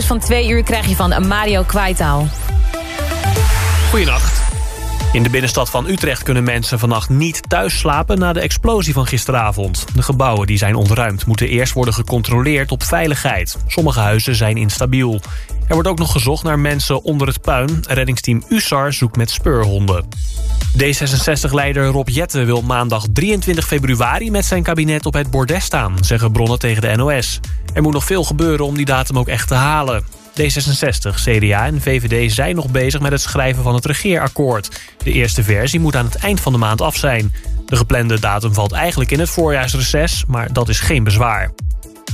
nieuws van twee uur krijg je van Mario Kwaitaal. Goedenacht. In de binnenstad van Utrecht kunnen mensen vannacht niet thuis slapen... na de explosie van gisteravond. De gebouwen die zijn ontruimd moeten eerst worden gecontroleerd op veiligheid. Sommige huizen zijn instabiel. Er wordt ook nog gezocht naar mensen onder het puin. Reddingsteam USAR zoekt met speurhonden. D66-leider Rob Jetten wil maandag 23 februari met zijn kabinet op het bordes staan, zeggen bronnen tegen de NOS. Er moet nog veel gebeuren om die datum ook echt te halen. D66, CDA en VVD zijn nog bezig met het schrijven van het regeerakkoord. De eerste versie moet aan het eind van de maand af zijn. De geplande datum valt eigenlijk in het voorjaarsreces, maar dat is geen bezwaar.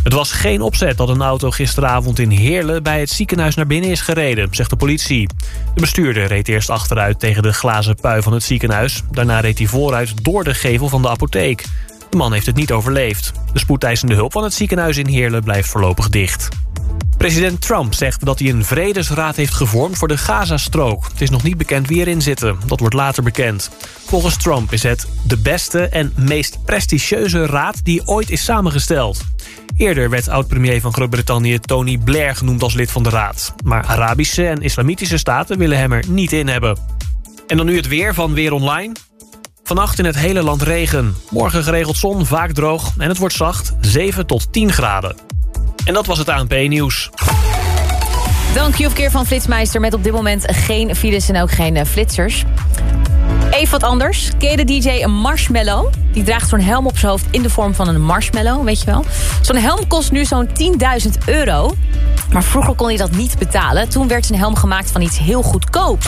Het was geen opzet dat een auto gisteravond in Heerlen... bij het ziekenhuis naar binnen is gereden, zegt de politie. De bestuurder reed eerst achteruit tegen de glazen pui van het ziekenhuis. Daarna reed hij vooruit door de gevel van de apotheek. De man heeft het niet overleefd. De spoedeisende hulp van het ziekenhuis in Heerlen blijft voorlopig dicht. President Trump zegt dat hij een vredesraad heeft gevormd voor de Gazastrook. Het is nog niet bekend wie erin zitten. Dat wordt later bekend. Volgens Trump is het de beste en meest prestigieuze raad die ooit is samengesteld. Eerder werd oud-premier van Groot-Brittannië Tony Blair genoemd als lid van de raad. Maar Arabische en islamitische staten willen hem er niet in hebben. En dan nu het weer van Weer Online. Vannacht in het hele land regen. Morgen geregeld zon, vaak droog en het wordt zacht, 7 tot 10 graden. En dat was het ANP-nieuws. Dank keer van Flitsmeister met op dit moment geen files en ook geen eh, flitsers. Even wat anders. Ken de DJ Marshmallow? Die draagt zo'n helm op zijn hoofd in de vorm van een marshmallow, weet je wel. Zo'n helm kost nu zo'n 10.000 euro. Maar vroeger kon hij dat niet betalen. Toen werd zijn helm gemaakt van iets heel goedkoops.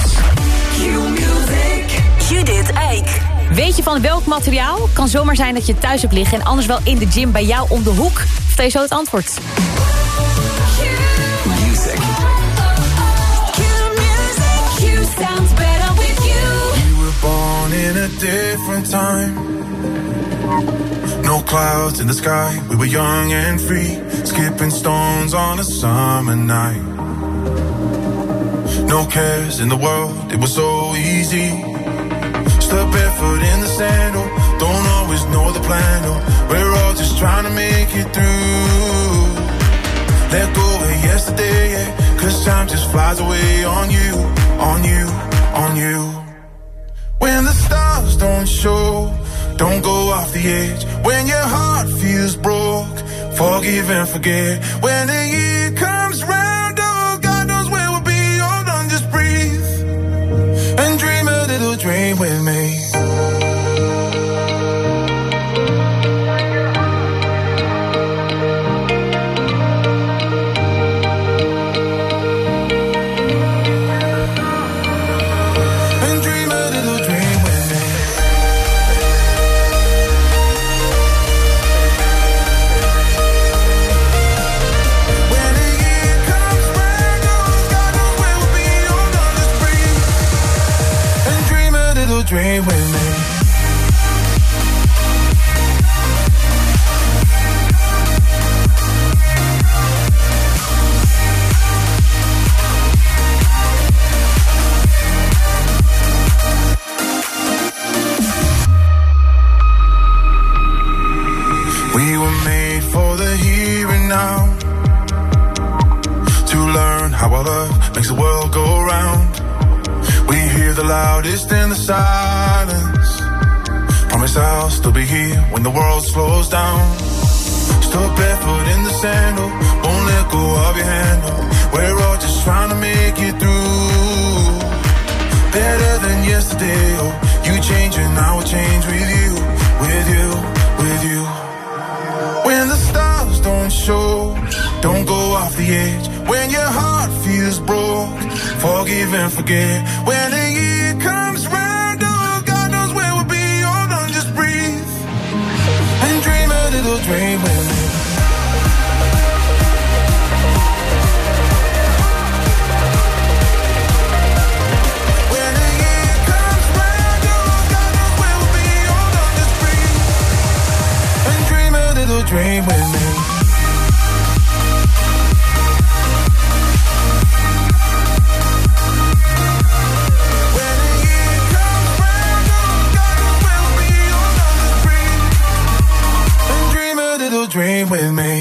Judith Eik. Weet je van welk materiaal? Kan zomaar zijn dat je thuis hebt liggen... en anders wel in de gym bij jou om de hoek. Vertel je zo het antwoord. Different time. No clouds in the sky, we were young and free. Skipping stones on a summer night. No cares in the world, it was so easy. Step barefoot in the sandal, don't always know the plan. Oh, we're all just trying to make it through. Let go of yesterday, yeah, cause time just flies away on you, on you, on you. When the stars don't show, don't go off the edge. When your heart feels broke, forgive and forget. When the year comes round, oh, God knows where we'll be. Hold on, just breathe and dream a little dream with me.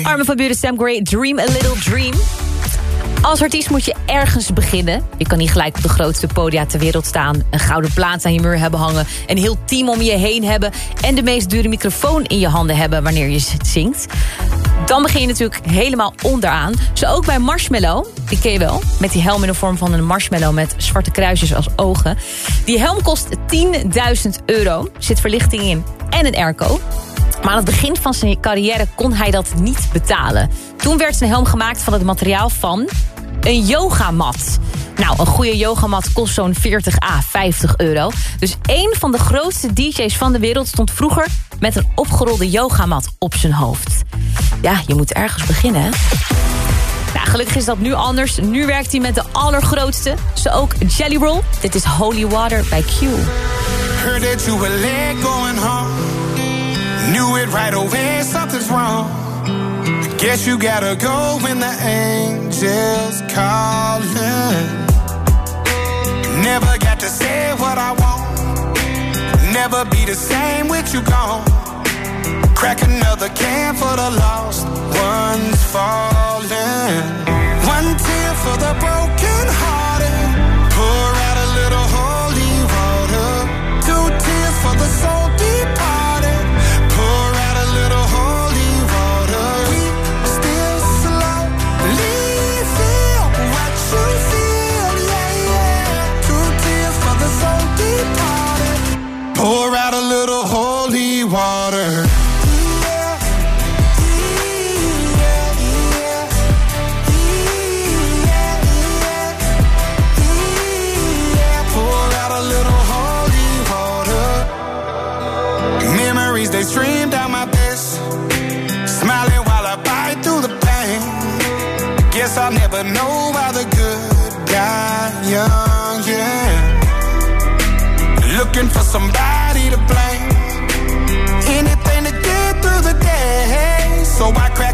Armin van Buren, Sam Gray, Dream a Little Dream. Als artiest moet je ergens beginnen. Je kan niet gelijk op de grootste podia ter wereld staan... een gouden plaat aan je muur hebben hangen... een heel team om je heen hebben... en de meest dure microfoon in je handen hebben wanneer je zingt. Dan begin je natuurlijk helemaal onderaan. Zo ook bij Marshmallow, die ken je wel. Met die helm in de vorm van een marshmallow met zwarte kruisjes als ogen. Die helm kost 10.000 euro. Zit verlichting in en een airco. Maar aan het begin van zijn carrière kon hij dat niet betalen. Toen werd zijn helm gemaakt van het materiaal van een yogamat. Nou, een goede yogamat kost zo'n 40 à 50 euro. Dus één van de grootste DJ's van de wereld stond vroeger... met een opgerolde yogamat op zijn hoofd. Ja, je moet ergens beginnen, hè? Nou, gelukkig is dat nu anders. Nu werkt hij met de allergrootste. Zo ook Jelly Roll. Dit is Holy Water bij Q. Knew it right away, something's wrong. Guess you gotta go when the angels calling. Never got to say what I want. Never be the same with you gone. Crack another can for the lost ones falling. One tear for the broken out a little holy water. They stream down my face. Smiling while I bite through the pain. Guess I'll never know why the good die young, yeah. Looking for somebody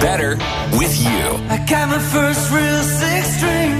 better with you. I got my first real six string,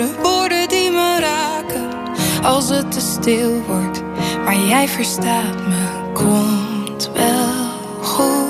Vasthouden, woorden die me raken. Als het te stil wordt, maar jij verstaat me, komt wel goed.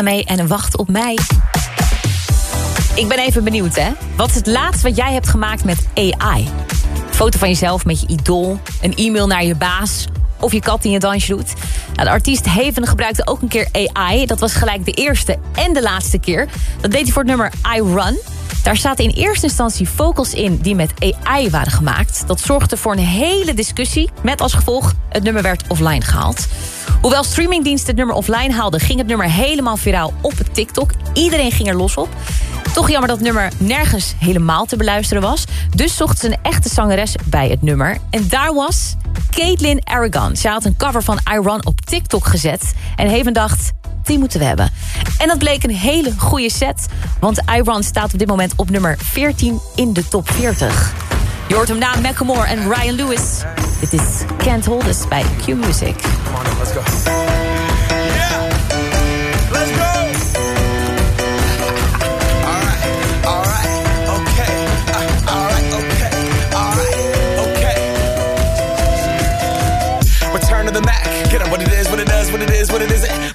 Mee en wacht op mij. Ik ben even benieuwd, hè? Wat is het laatste wat jij hebt gemaakt met AI? Foto van jezelf met je idool, een e-mail naar je baas... of je kat die een dansje doet. Nou, de artiest Haven gebruikte ook een keer AI. Dat was gelijk de eerste en de laatste keer. Dat deed hij voor het nummer I Run. Daar zaten in eerste instantie vocals in die met AI waren gemaakt. Dat zorgde voor een hele discussie... met als gevolg het nummer werd offline gehaald. Hoewel streamingdiensten het nummer offline haalden... ging het nummer helemaal viraal op TikTok. Iedereen ging er los op. Toch jammer dat het nummer nergens helemaal te beluisteren was. Dus zocht ze een echte zangeres bij het nummer. En daar was Caitlin Aragon. Ze had een cover van I Run op TikTok gezet. En Haven dacht, die moeten we hebben. En dat bleek een hele goede set. Want I Run staat op dit moment op nummer 14 in de top 40. Je hoort hem na Macklemore en Ryan Lewis. Dit is Can't Hold Us bij Q Music. Come on let's go.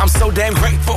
I'm so damn grateful.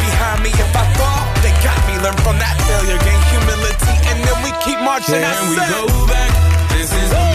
behind me. If I fall, they got me. Learn from that failure, gain humility, and then we keep marching. I Can we go back? This is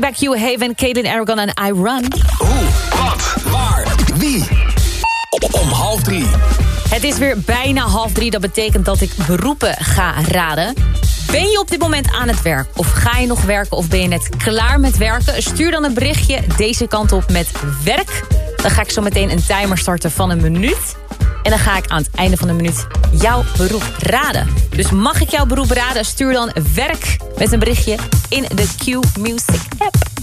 muziek bij Q, Haven, Caitlin Aragon en I Run. Hoe, wat, waar, wie? Om half drie. Het is weer bijna half drie. Dat betekent dat ik beroepen ga raden. Ben je op dit moment aan het werk? Of ga je nog werken? Of ben je net klaar met werken? Stuur dan een berichtje deze kant op met werk. Dan ga ik zo meteen een timer starten van een minuut. En dan ga ik aan het einde van de minuut jouw beroep raden. Dus mag ik jouw beroep raden? Stuur dan werk met een berichtje in de Q-Music app.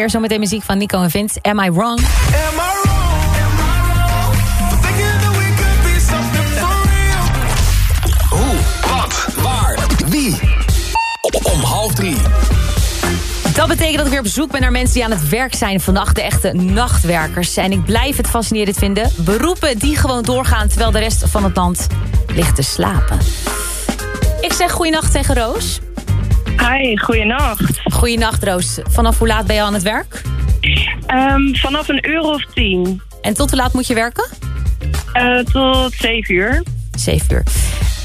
Sapphire, zometeen muziek van Nico en Vince. Am I wrong? Am I wrong? Am I wrong? For thinking that we could be something for real? Hoe, wat, waar, wie? Om half drie. Dat betekent dat ik weer op zoek ben naar mensen die aan het werk zijn vannacht. De echte nachtwerkers. En ik blijf het fascinerend vinden. Beroepen die gewoon doorgaan terwijl de rest van het land ligt te slapen. Ik zeg goeienacht tegen Roos. Hi, goeienacht. Goeienacht Roos. Vanaf hoe laat ben je aan het werk? Ehm, vanaf een uur of tien. En tot hoe laat moet je werken? Eh, tot zeven uur. 7 uur.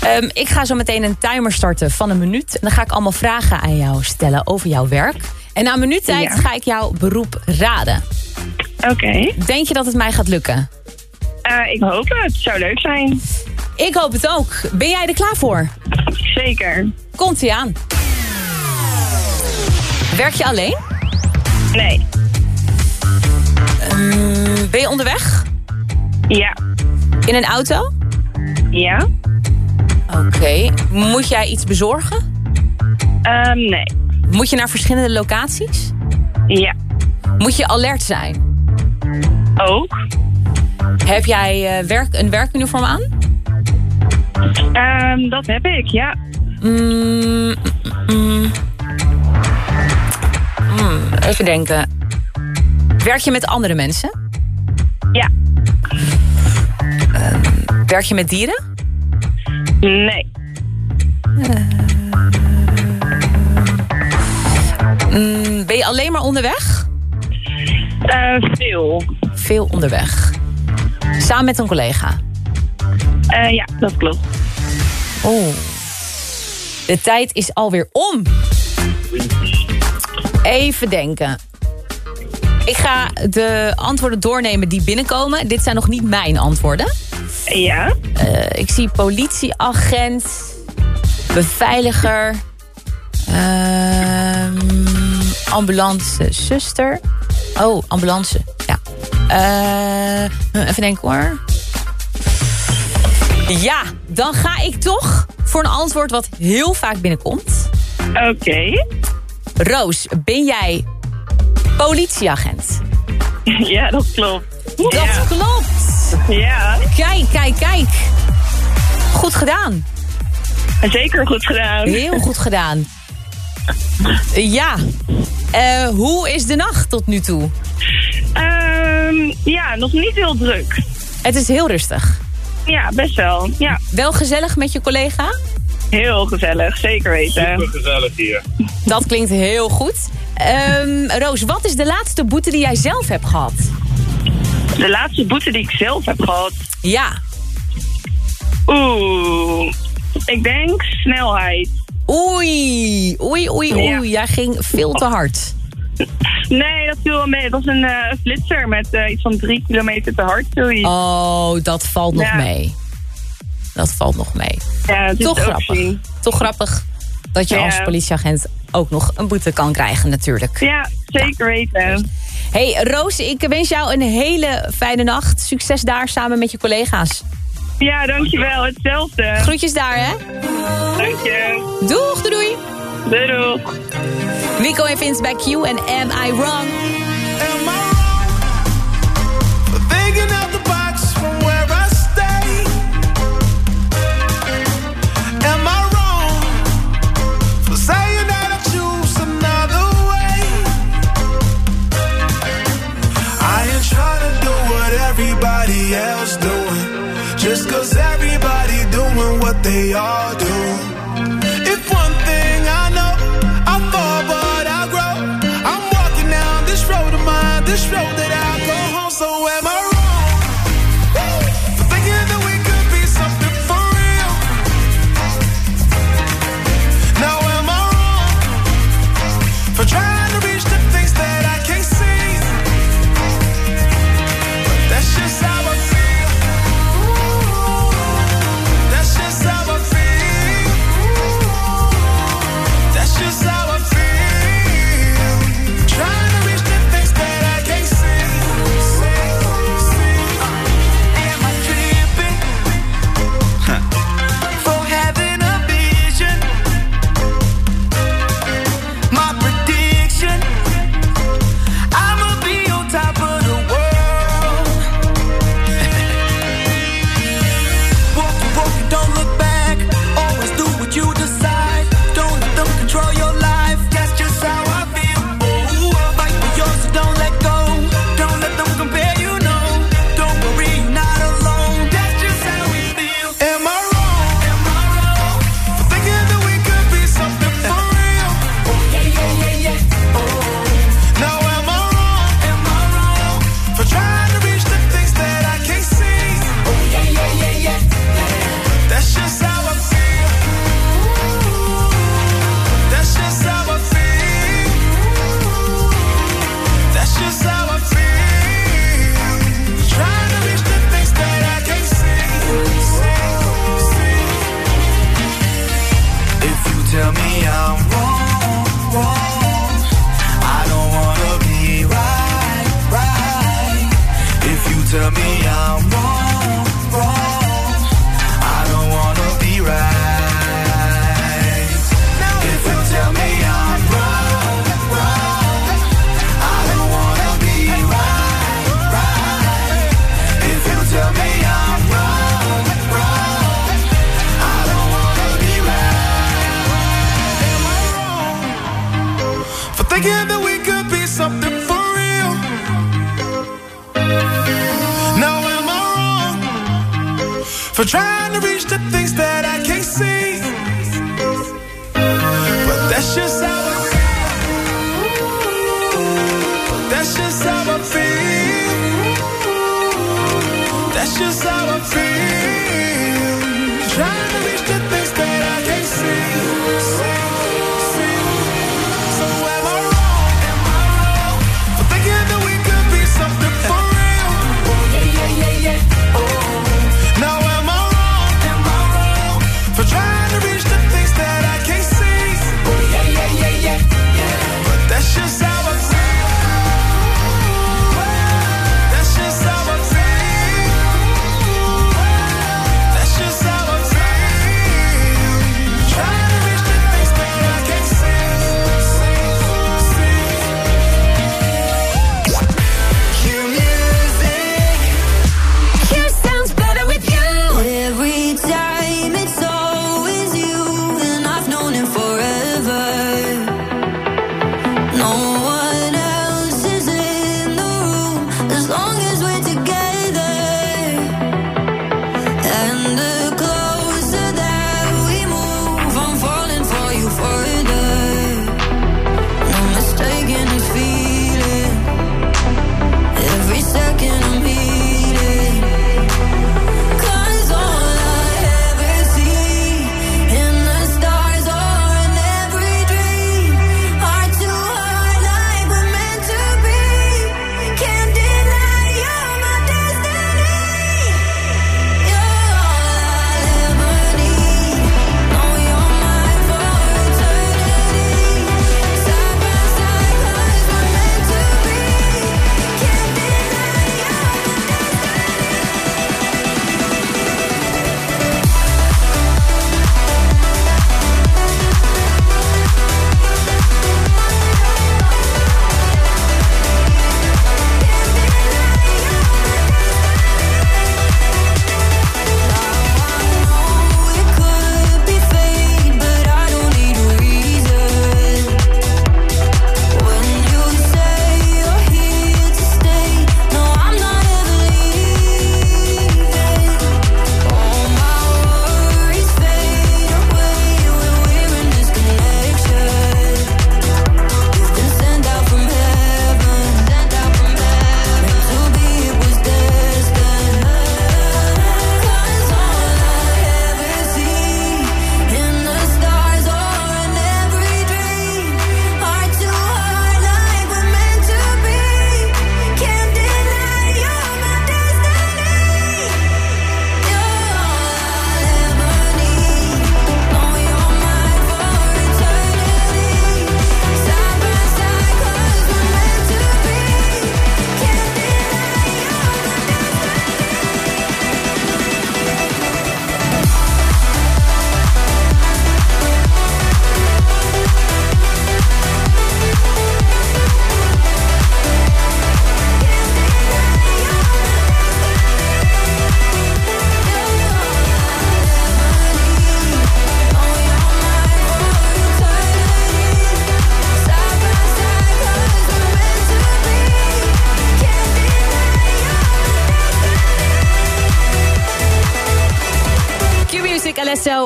Ehm, ik ga zo meteen een timer starten van een minuut. En dan ga ik allemaal vragen aan jou stellen over jouw werk. En na een minuut tijd Ja. ga ik jouw beroep raden. Oké. Denk je dat het mij gaat lukken? Eh, ik hoop het. Zou leuk zijn. Ik hoop het ook. Ben jij er klaar voor? Zeker. Komt ie aan. Werk je alleen? Nee. Mm, ben je onderweg? Ja. In een auto? Ja. Oké. Moet jij iets bezorgen? Ehm, nee. Moet je naar verschillende locaties? Ja. Moet je alert zijn? Ook. Heb jij eh, werk, een werkuniform aan? Ehm, dat heb ik, ja. Mm, mm, mm, even denken. Werk je met andere mensen? Ja. Werk je met dieren? Nee. Mm, ben je alleen maar onderweg? Eh, veel. Veel onderweg. Samen met een collega? Eh, ja, dat klopt. Oh. De tijd is alweer om. Even denken. Ik ga de antwoorden doornemen die binnenkomen. Dit zijn nog niet mijn antwoorden. Ja. Eh, ik zie politieagent, beveiliger, ehm, ambulance zuster. Oh, ambulance, ja. Eh, even denken hoor. Ja, dan ga ik toch voor een antwoord wat heel vaak binnenkomt. Oké. Roos, ben jij politieagent? Ja, dat klopt. Dat Ja. klopt. Ja. Kijk, kijk, kijk. Goed gedaan. Zeker goed gedaan. Heel goed gedaan. Ja. Eh, hoe is de nacht tot nu toe? Ehm, ja, nog niet heel druk. Het is heel rustig. Ja, best wel. Ja, Wel gezellig met je collega? Heel gezellig, zeker weten. Super gezellig hier. Dat klinkt heel goed. Ehm, Roos, wat is de laatste boete die jij zelf hebt gehad? De laatste boete die ik zelf heb gehad? Ja. Oeh, ik denk snelheid. Oei, oei, oei, oei. Jij ging veel te hard. Nee, dat viel wel mee. Het was een uh, flitser met eh, iets van drie kilometer te hard. Oh, dat valt nog ja. mee. Dat valt nog mee. Ja, Toch grappig. Toch grappig dat je als politieagent ook nog een boete kan krijgen natuurlijk. Ja, zeker weten. hey, Roos, ik wens jou een hele fijne nacht. Succes daar samen met je collega's. Ja, dankjewel. Hetzelfde. Groetjes daar, hè? Dank je. Doeg, doei. Doei, doei. Nico en Vince bij Q en Am I Wrong?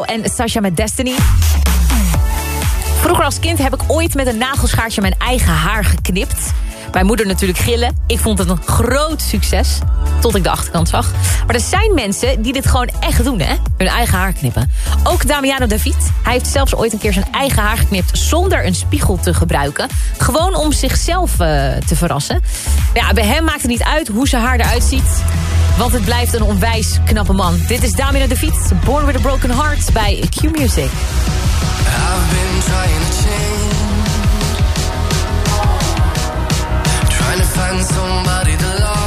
en Sasha met Destiny. Vroeger als kind heb ik ooit met een nagelschaartje mijn eigen haar geknipt. Mijn moeder natuurlijk gillen. Ik vond het een groot succes. Tot ik de achterkant zag. Maar er zijn mensen die dit gewoon echt doen, hè? Hun eigen haar knippen. Ook Damiano David. Hij heeft zelfs ooit een keer zijn eigen haar geknipt... zonder een spiegel te gebruiken. Gewoon om zichzelf eh, te verrassen. Ja, bij hem maakt het niet uit hoe zijn haar eruit ziet. Want het blijft een onwijs knappe man. Dit is Damina de Fiets, Born with a Broken Heart bij Q Music. I've been trying to change Trying to find somebody to love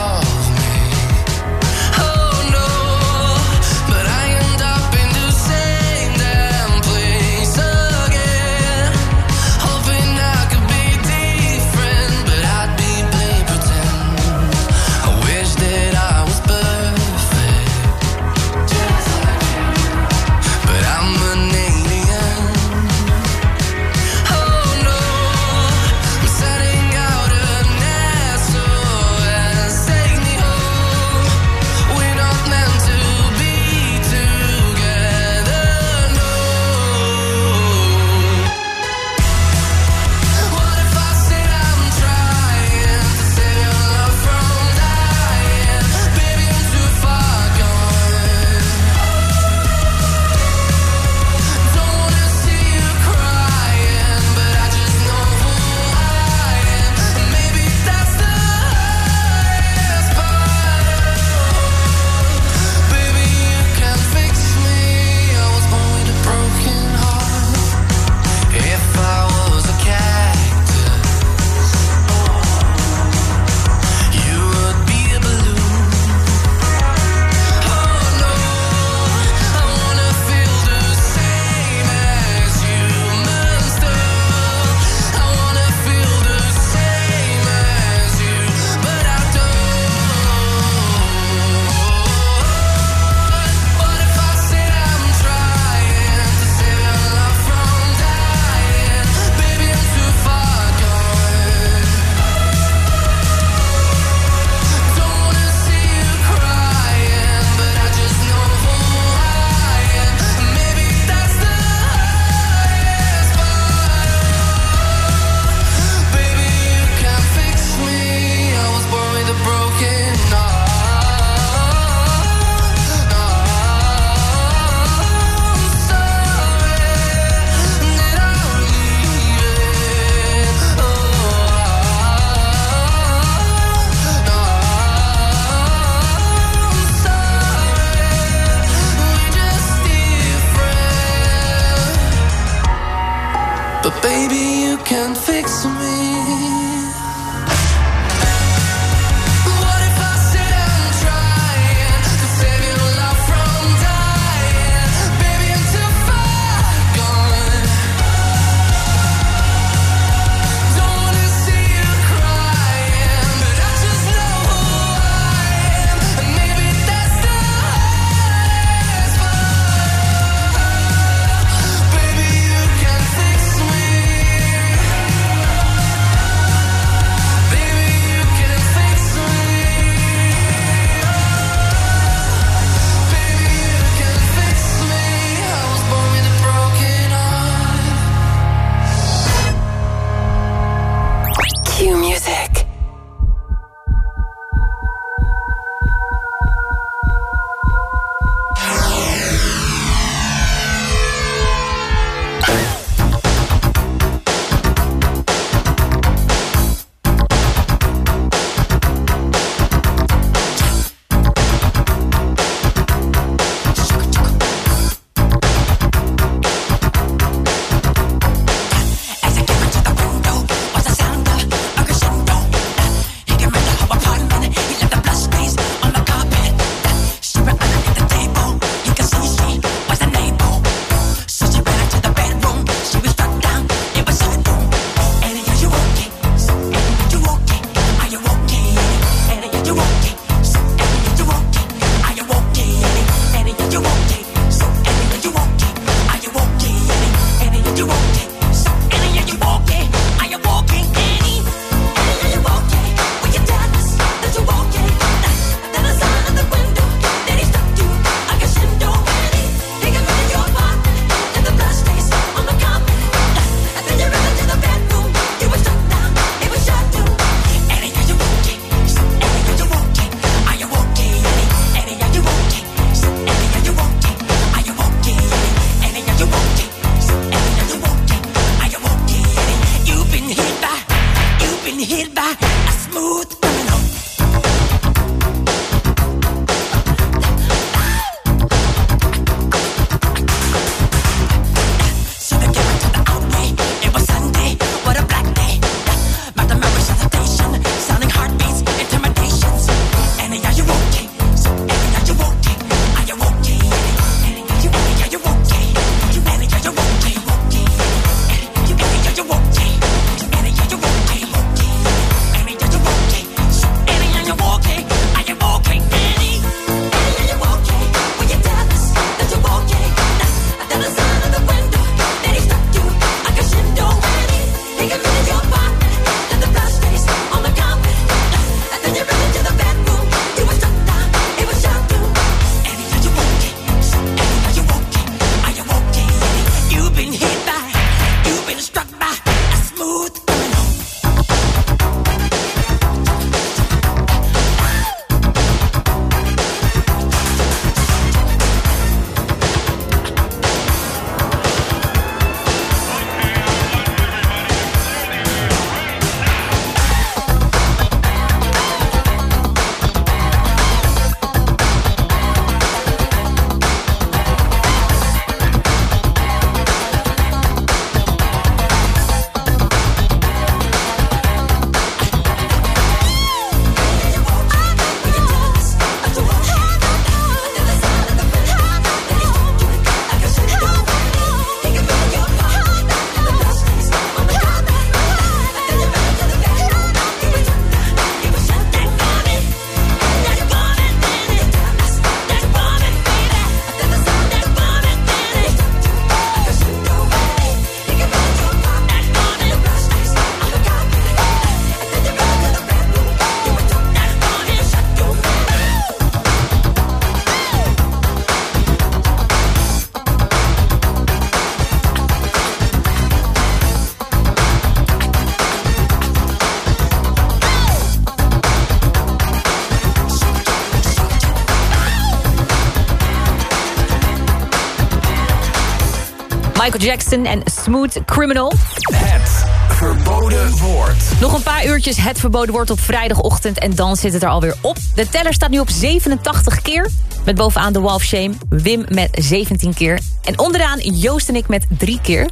Jackson en Smooth Criminal. Het verboden woord. Nog een paar uurtjes het verboden woord op vrijdagochtend... en dan zit het er alweer op. De teller staat nu op 87 keer. Met bovenaan de Wall of Shame, Wim met 17 keer. En onderaan Joost en ik met 3 keer.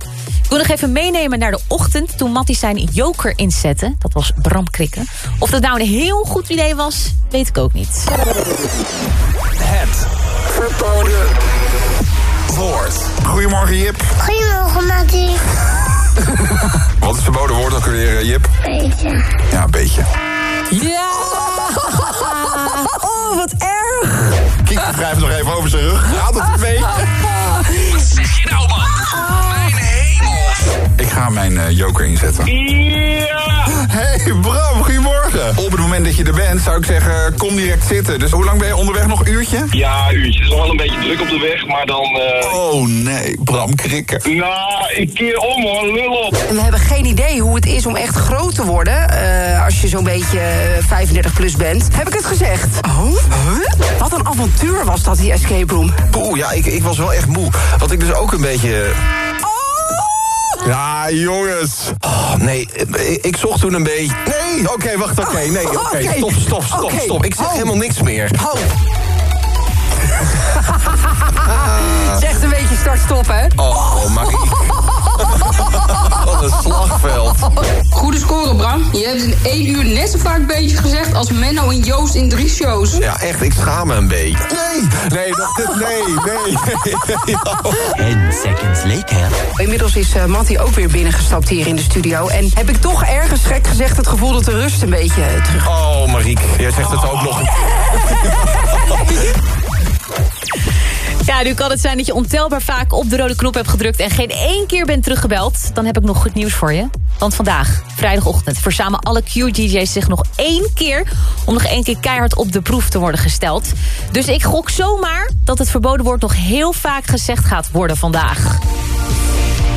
Ik wil nog even meenemen naar de ochtend... toen Mattie zijn joker inzette. Dat was Bram Krikken. Of dat nou een heel goed idee was, weet ik ook niet. Het verboden woord. Goedemorgen Jip. Goedemorgen, Mattie. Wat is het verboden woord ook weer, eh, Jip? Beetje. Ja, een beetje. Ja! Oh, wat erg! Kiek wrijft nog even over zijn rug. Gaat het een Ik ga mijn eh, joker inzetten. Hey Bram, goedemorgen. Op het moment dat je er bent, zou ik zeggen, kom direct zitten. Dus hoe lang ben je onderweg? Nog een uurtje? Ja, een uurtje. Het is nog wel een beetje druk op de weg, maar dan... eh, Oh nee, Bram Krikken. Nou, ik keer om hoor, lul op. En we hebben geen idee hoe het is om echt groot te worden... eh, als je zo'n beetje eh, 35 plus bent. Heb ik het gezegd? Oh? Wat een avontuur was dat, die escape room. Poeh, ja, ik, ik was wel echt moe. Wat ik dus ook een beetje... Ja, jongens. Oh, nee, ik, ik zocht toen een beetje... Nee, oké, wacht, oké, nee, oké. oké. Stop, stop, stop, stop. Ik zeg Oh. helemaal niks meer. Oh. Zegt een beetje start-stop, hè? Oh, Marie. Een slagveld. Goede score, Bram. Je hebt in één uur net zo vaak beetje gezegd als Menno en Joost in drie shows. Ja, echt, ik schaam me een beetje. Nee, nee, dat, dit- nee, nee. nee. Ten seconds later. Inmiddels is eh Mattie ook weer binnengestapt hier in de studio. En heb ik toch ergens gek gezegd het gevoel dat de rust een beetje eh, terug... Oh, Mariek, jij zegt het ook nog. Ja, nu kan het zijn dat je ontelbaar vaak op de rode knop hebt gedrukt... en geen één keer bent teruggebeld. Dan heb ik nog goed nieuws voor je. Want vandaag, vrijdagochtend, verzamelen alle Q-DJ's zich nog één keer... om nog één keer keihard op de proef te worden gesteld. Dus ik gok zomaar dat het verboden woord nog heel vaak gezegd gaat worden vandaag.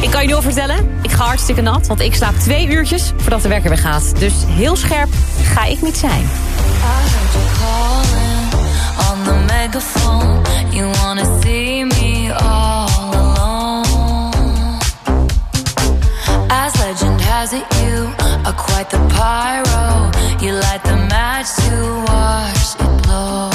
Ik kan je nu al vertellen, ik ga hartstikke nat... want ik slaap twee uurtjes voordat de wekker weer gaat. Dus heel scherp ga ik niet zijn. Megaphone. You wanna see me all alone. As legend has it, you are quite the pyro. You light the match to watch it blow.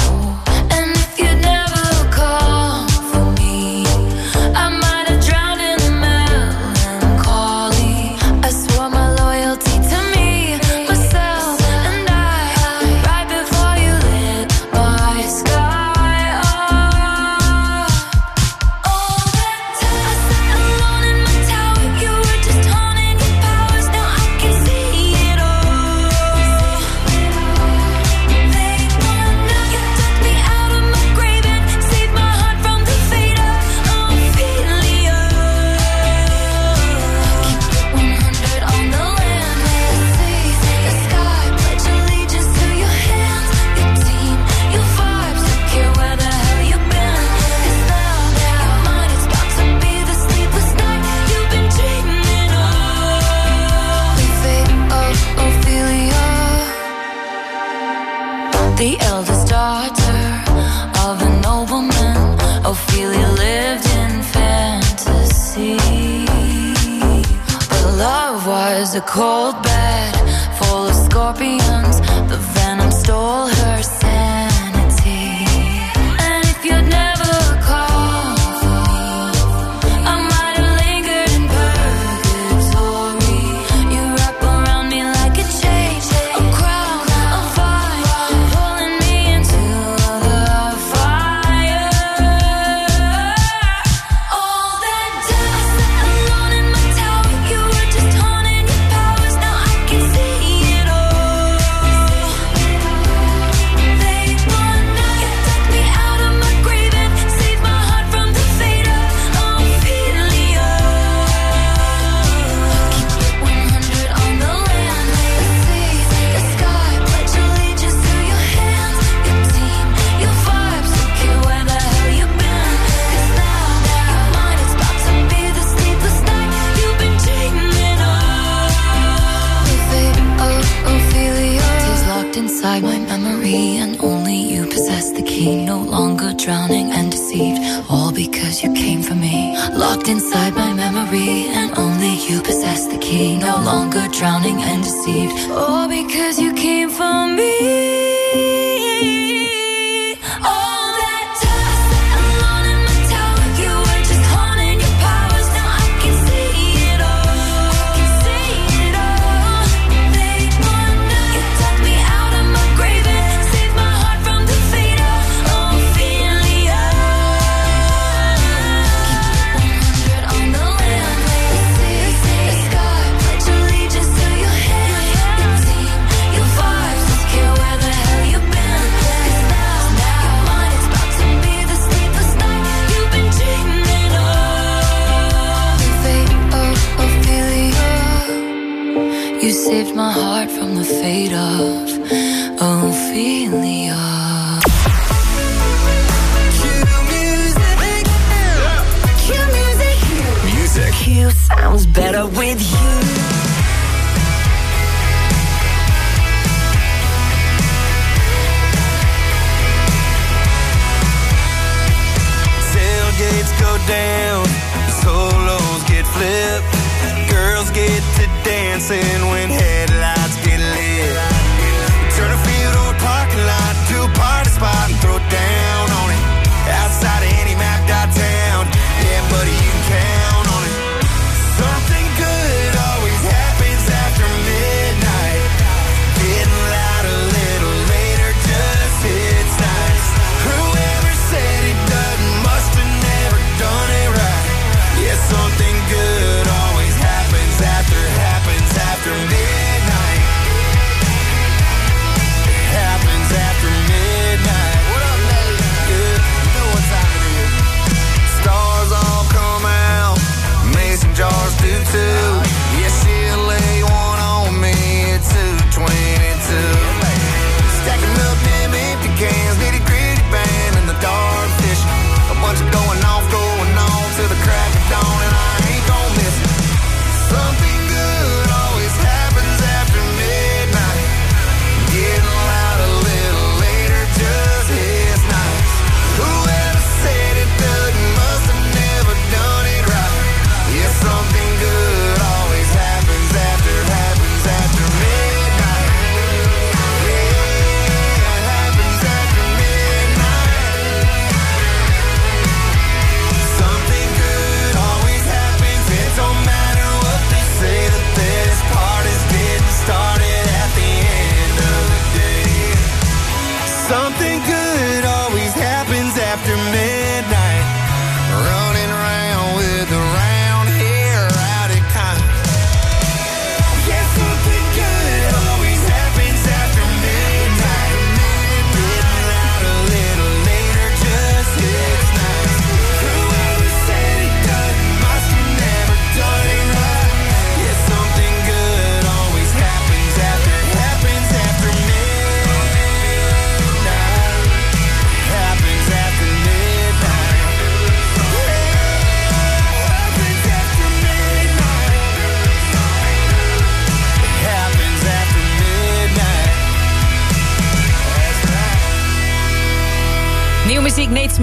Longer drowning and deceived, all because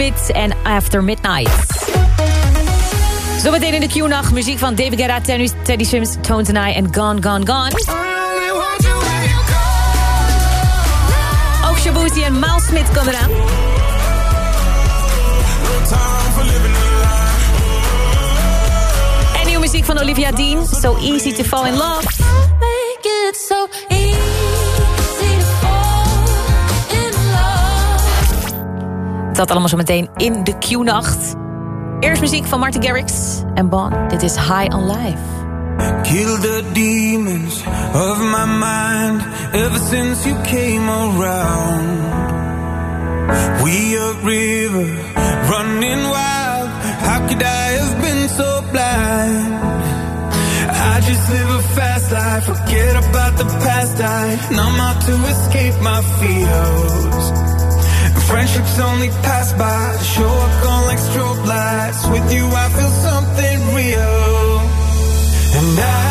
En After Midnight. Zometeen in de Q-nacht muziek van David Guetta, Teddy, Teddy Sims, Tone Tonight en Gone, Gone, Gone. Ook Shabuzi en Miles Smith komen eraan. En nieuwe muziek van Olivia Dean, So Easy to Fall in Love. Dat allemaal zo meteen in de Q-nacht. Eerst muziek van Martin Garrix en Bon. Dit is High on Life. Kill the demons of my mind ever since you came around. We a river running wild. How could I have been so blind? I just live a fast life, forget about the past. I numb out to escape my fears. Friendships only pass by, show up on like strobe lights. With you, I feel something real. And I